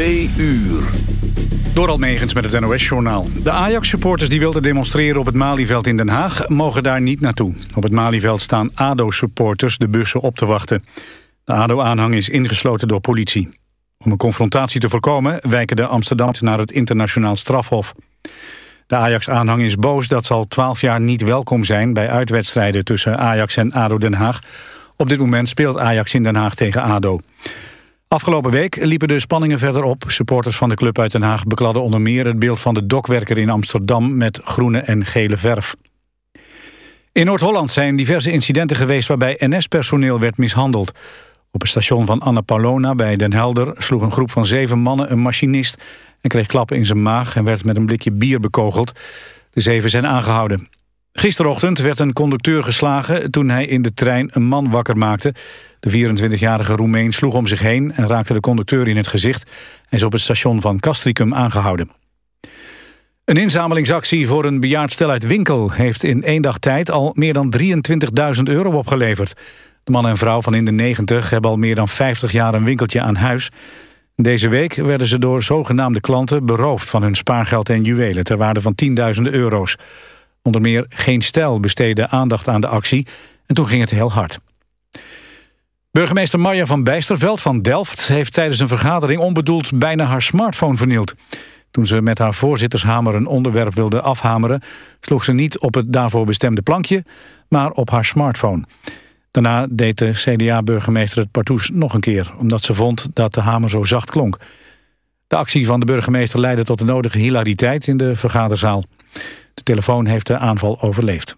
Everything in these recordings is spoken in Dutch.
Twee uur. Door Almegens met het NOS-journaal. De Ajax-supporters die wilden demonstreren op het Malieveld in Den Haag... mogen daar niet naartoe. Op het Malieveld staan ADO-supporters de bussen op te wachten. De ADO-aanhang is ingesloten door politie. Om een confrontatie te voorkomen wijken de Amsterdam naar het internationaal strafhof. De Ajax-aanhang is boos dat ze al twaalf jaar niet welkom zijn... bij uitwedstrijden tussen Ajax en ADO Den Haag. Op dit moment speelt Ajax in Den Haag tegen ADO. Afgelopen week liepen de spanningen verder op. Supporters van de club uit Den Haag bekladden onder meer het beeld van de dokwerker in Amsterdam met groene en gele verf. In Noord-Holland zijn diverse incidenten geweest waarbij NS-personeel werd mishandeld. Op het station van Anna Paulona bij Den Helder sloeg een groep van zeven mannen een machinist en kreeg klappen in zijn maag en werd met een blikje bier bekogeld. De zeven zijn aangehouden. Gisterochtend werd een conducteur geslagen toen hij in de trein een man wakker maakte. De 24-jarige Roemeen sloeg om zich heen en raakte de conducteur in het gezicht. Hij is op het station van Castricum aangehouden. Een inzamelingsactie voor een bejaard stel uit Winkel... heeft in één dag tijd al meer dan 23.000 euro opgeleverd. De man en vrouw van in de 90 hebben al meer dan 50 jaar een winkeltje aan huis. Deze week werden ze door zogenaamde klanten beroofd van hun spaargeld en juwelen... ter waarde van tienduizenden euro's. Onder meer Geen Stijl besteedde aandacht aan de actie en toen ging het heel hard. Burgemeester Marja van Bijsterveld van Delft heeft tijdens een vergadering onbedoeld bijna haar smartphone vernield. Toen ze met haar voorzittershamer een onderwerp wilde afhameren, sloeg ze niet op het daarvoor bestemde plankje, maar op haar smartphone. Daarna deed de CDA-burgemeester het partoes nog een keer, omdat ze vond dat de hamer zo zacht klonk. De actie van de burgemeester leidde tot de nodige hilariteit in de vergaderzaal. De telefoon heeft de aanval overleefd.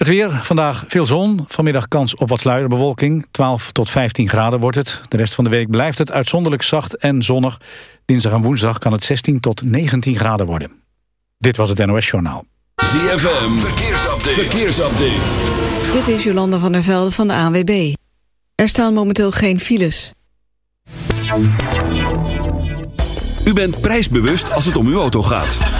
Het weer, vandaag veel zon, vanmiddag kans op wat sluierbewolking. 12 tot 15 graden wordt het. De rest van de week blijft het uitzonderlijk zacht en zonnig. Dinsdag en woensdag kan het 16 tot 19 graden worden. Dit was het NOS Journaal. ZFM, verkeersupdate. verkeersupdate. Dit is Jolanda van der Velde van de ANWB. Er staan momenteel geen files. U bent prijsbewust als het om uw auto gaat.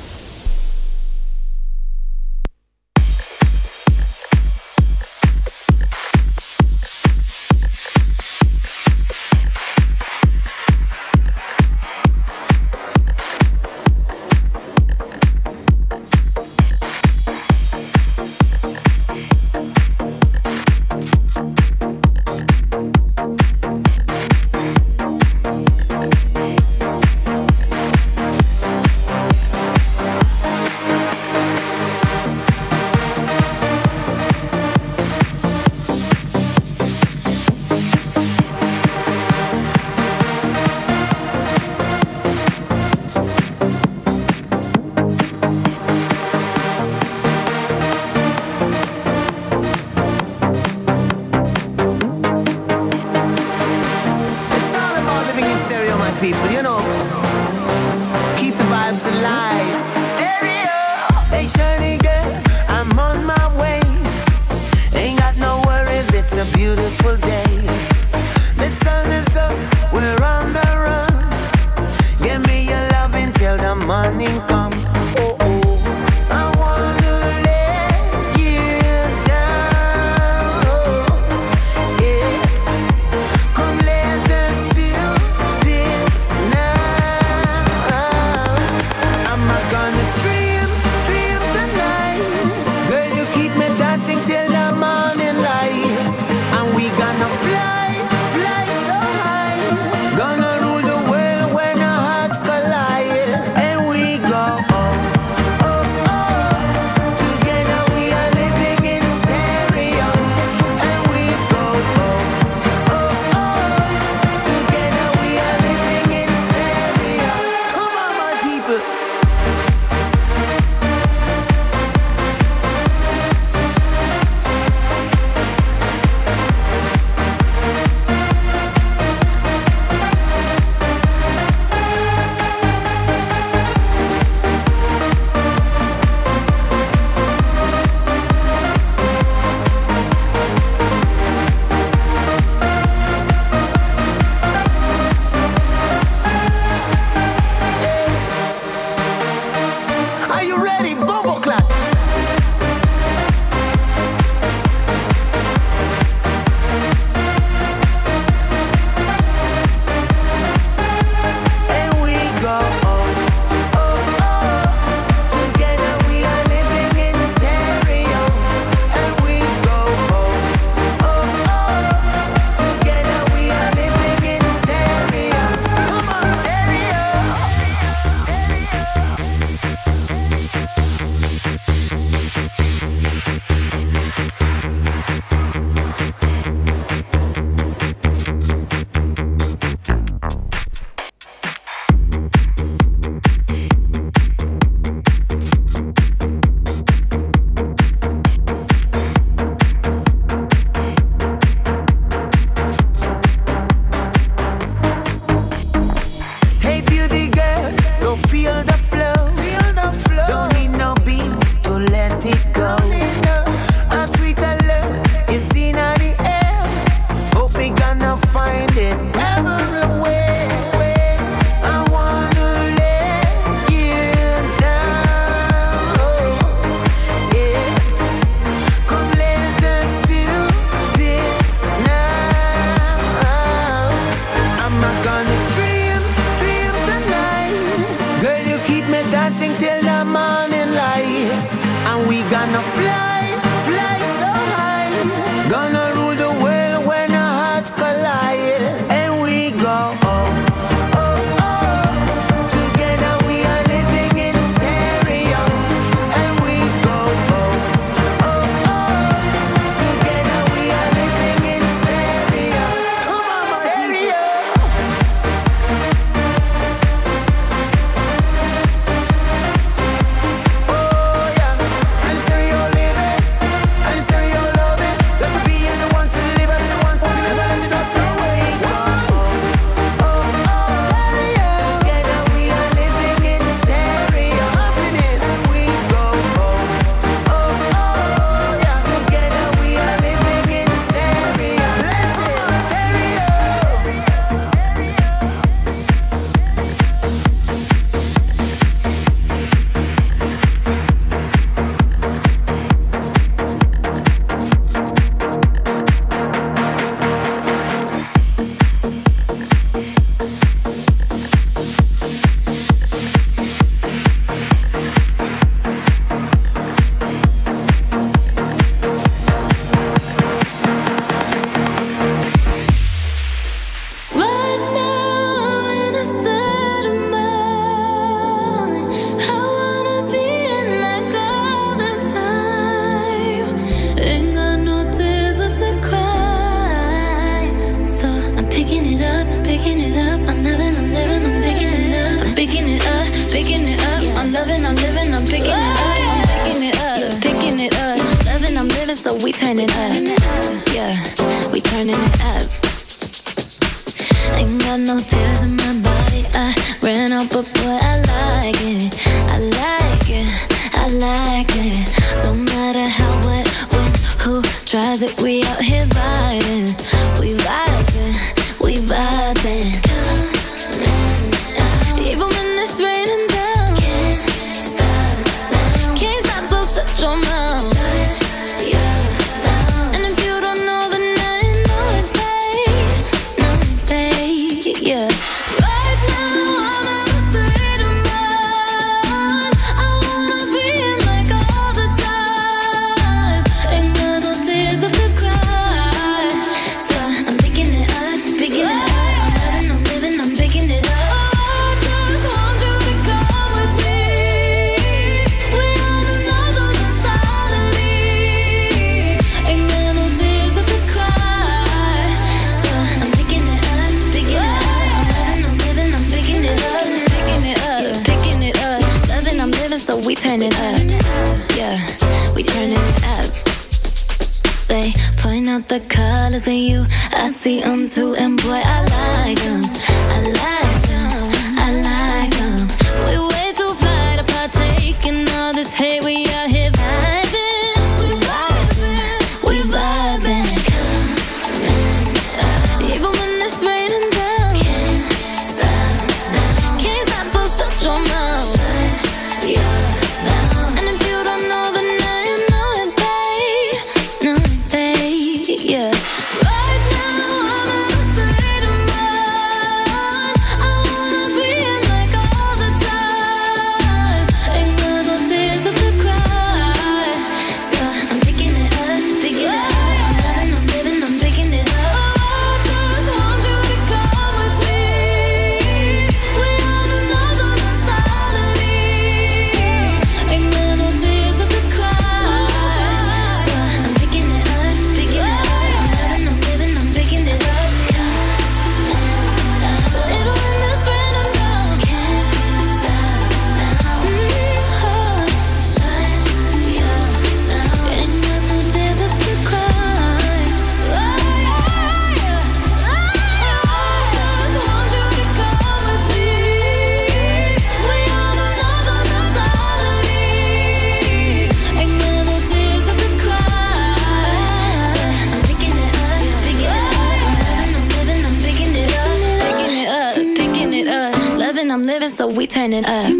We turning up.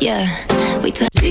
Yeah, we turn. Tell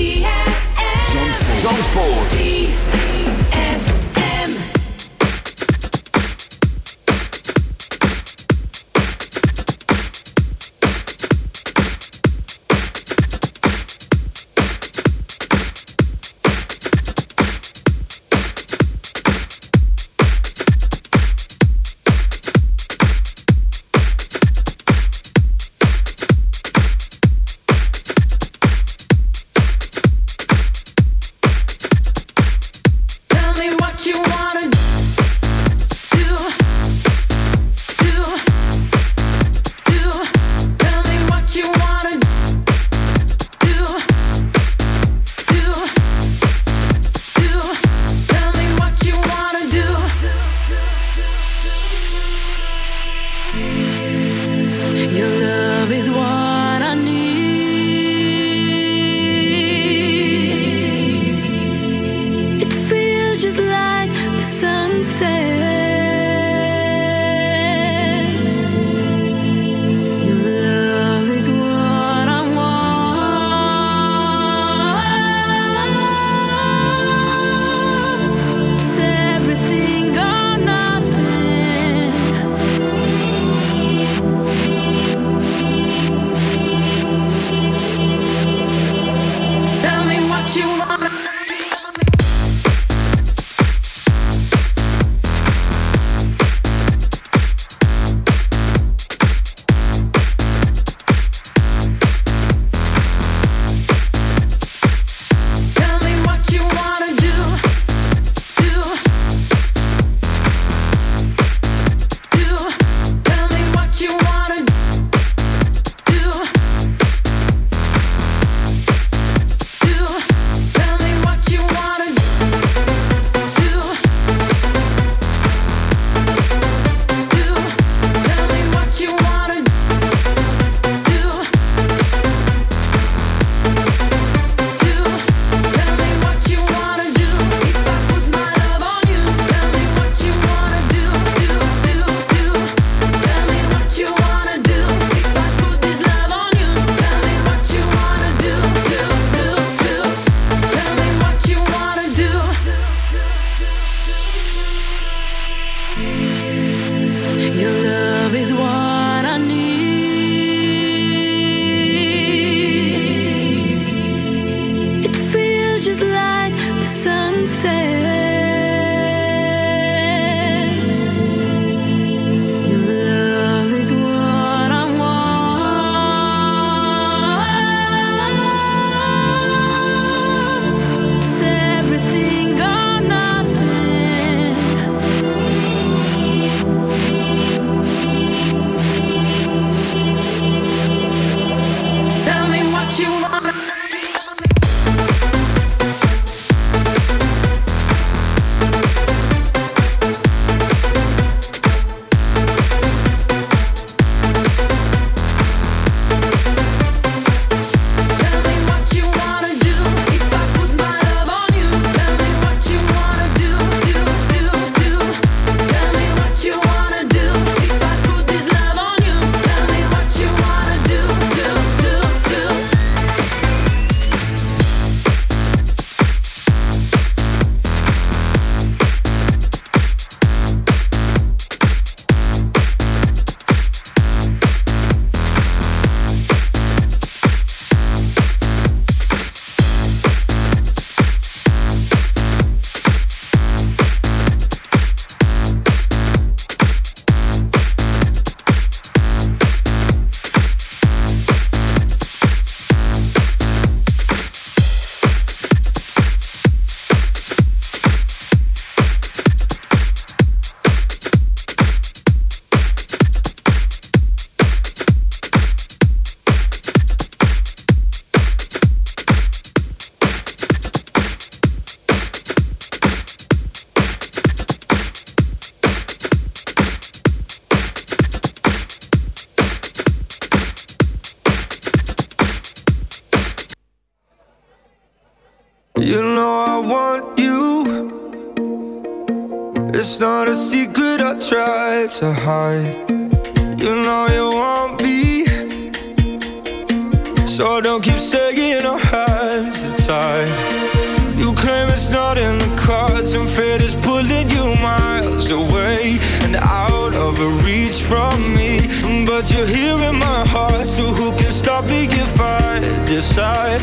decide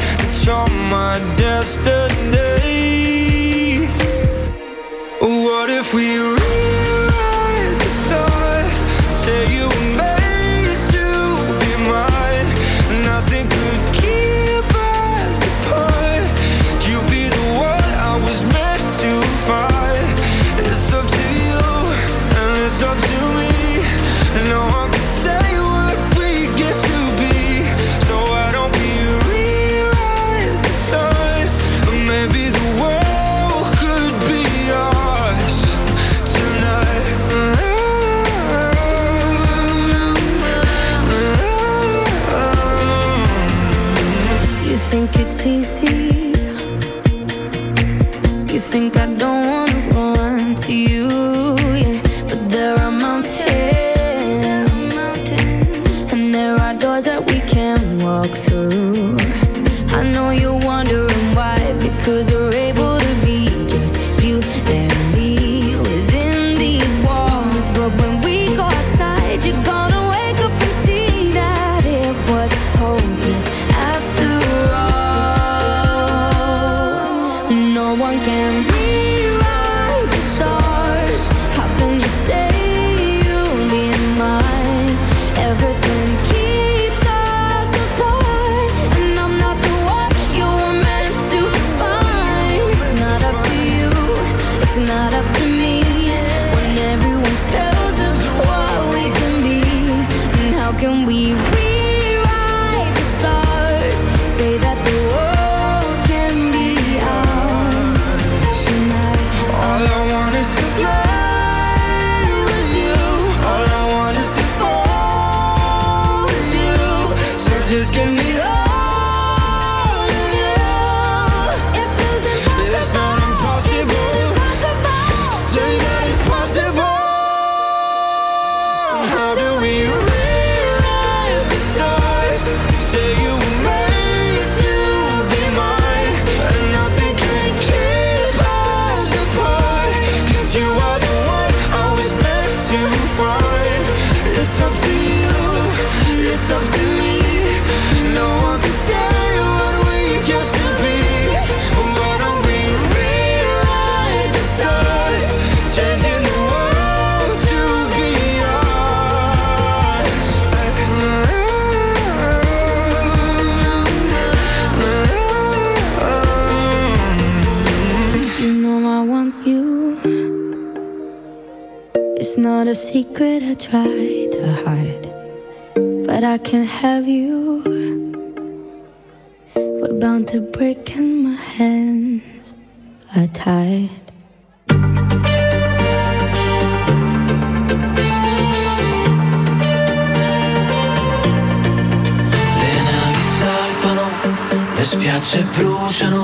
on my destiny. What if we secret I tried to hide, but I can't have you. We're bound to break, and my hands are tied. Le spiagge bruciano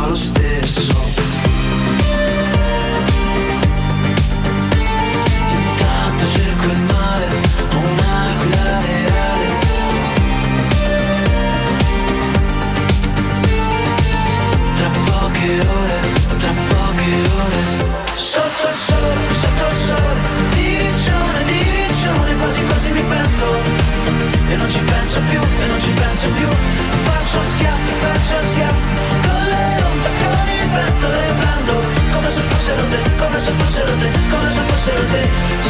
cosa fossero te.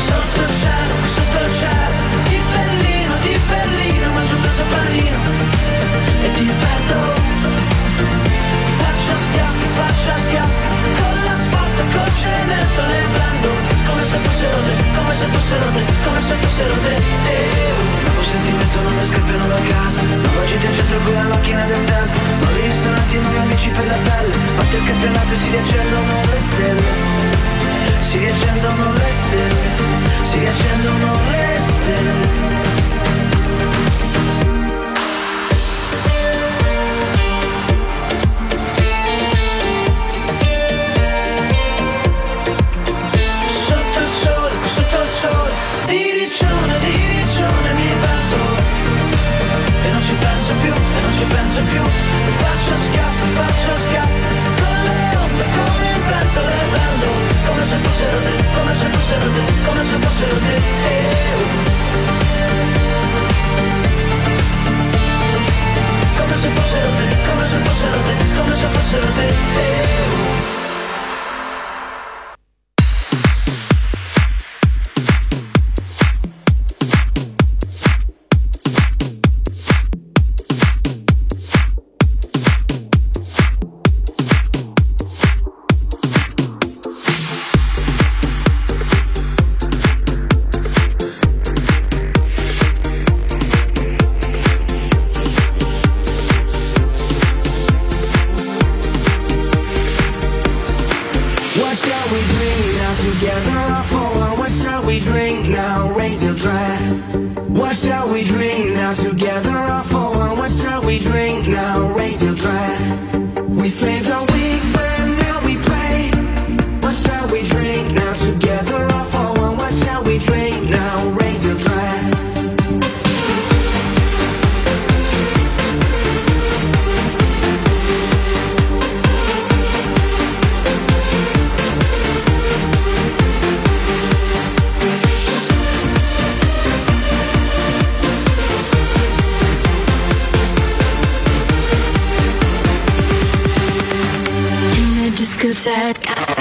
Sotto il cielo, sotto il cielo. Di Berlino, di Berlino Mangio un pezzo panino. E ti perdo Faccio schiaffi, faccio schiaffi. Con l'asfalto, col cemento le prendo. Come se fossero te, come se fossero te Come se fossero te. E un sentimento non mi scappano da casa. Non lo ti centro con la macchina del tempo. Ho visto un attimo gli amici per la pelle. Parte il campionato e si riaccendono le stelle? Sigue siendo molesta said.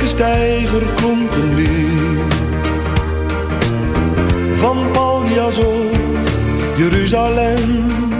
Elke klonk een lied. Van Paljas of Jeruzalem.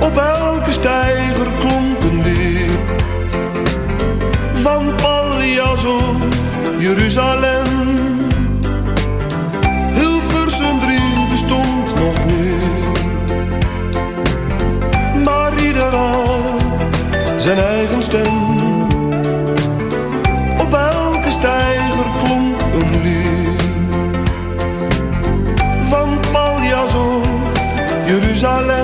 op elke steiger klonk een lied Van Paljas of Jeruzalem. Hilversum 3 bestond nog niet Maar ieder had zijn eigen stem. Op elke steiger klonk een lied Van Paljas of Jeruzalem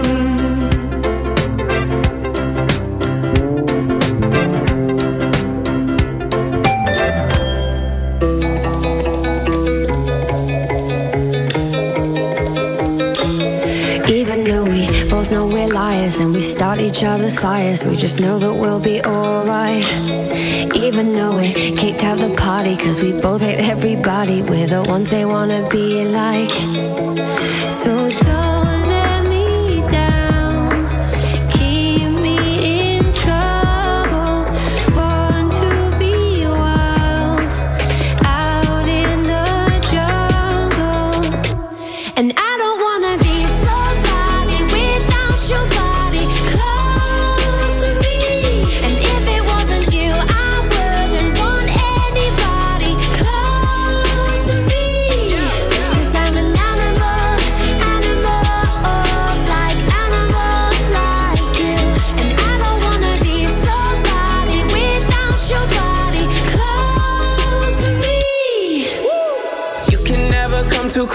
each other's fires, we just know that we'll be alright. even know it. Kicked out the party cause we both hate everybody. We're the ones they wanna be like. So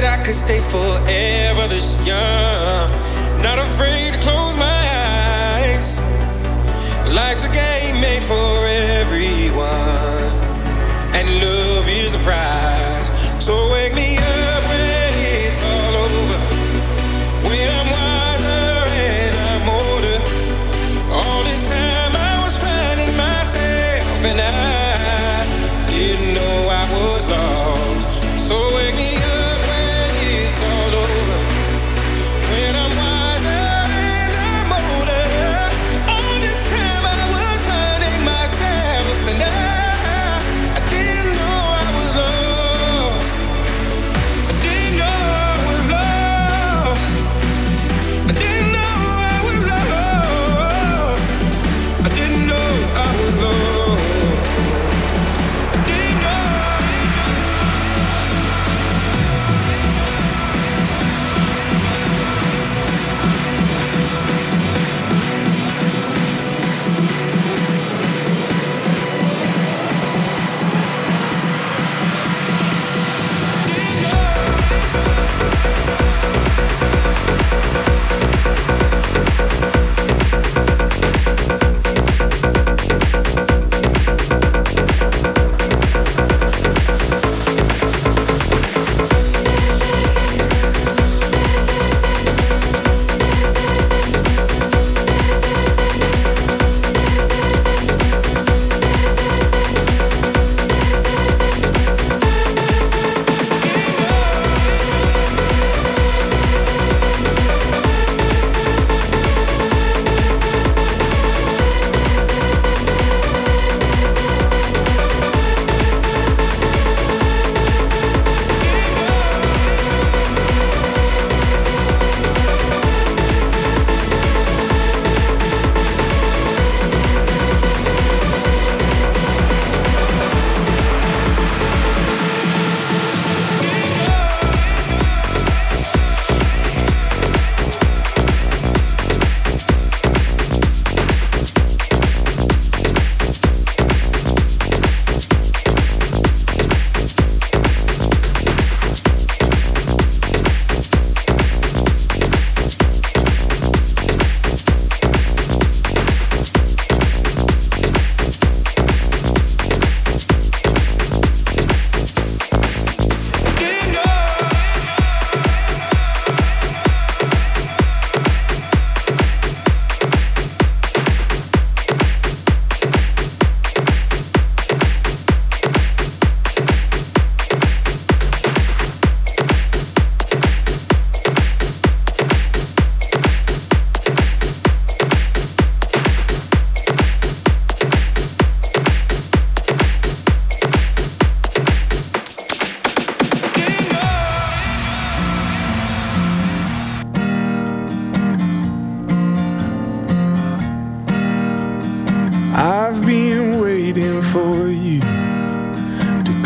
that I could stay forever this young, not afraid to close my eyes. Life's a game made for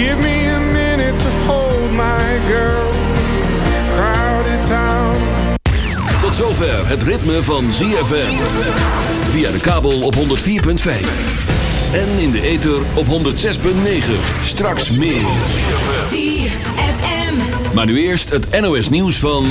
Give me a minute to hold my girl. Crowded town. Tot zover het ritme van ZFM. Via de kabel op 104.5. En in de ether op 106.9. Straks meer. ZFM. Maar nu eerst het NOS nieuws van...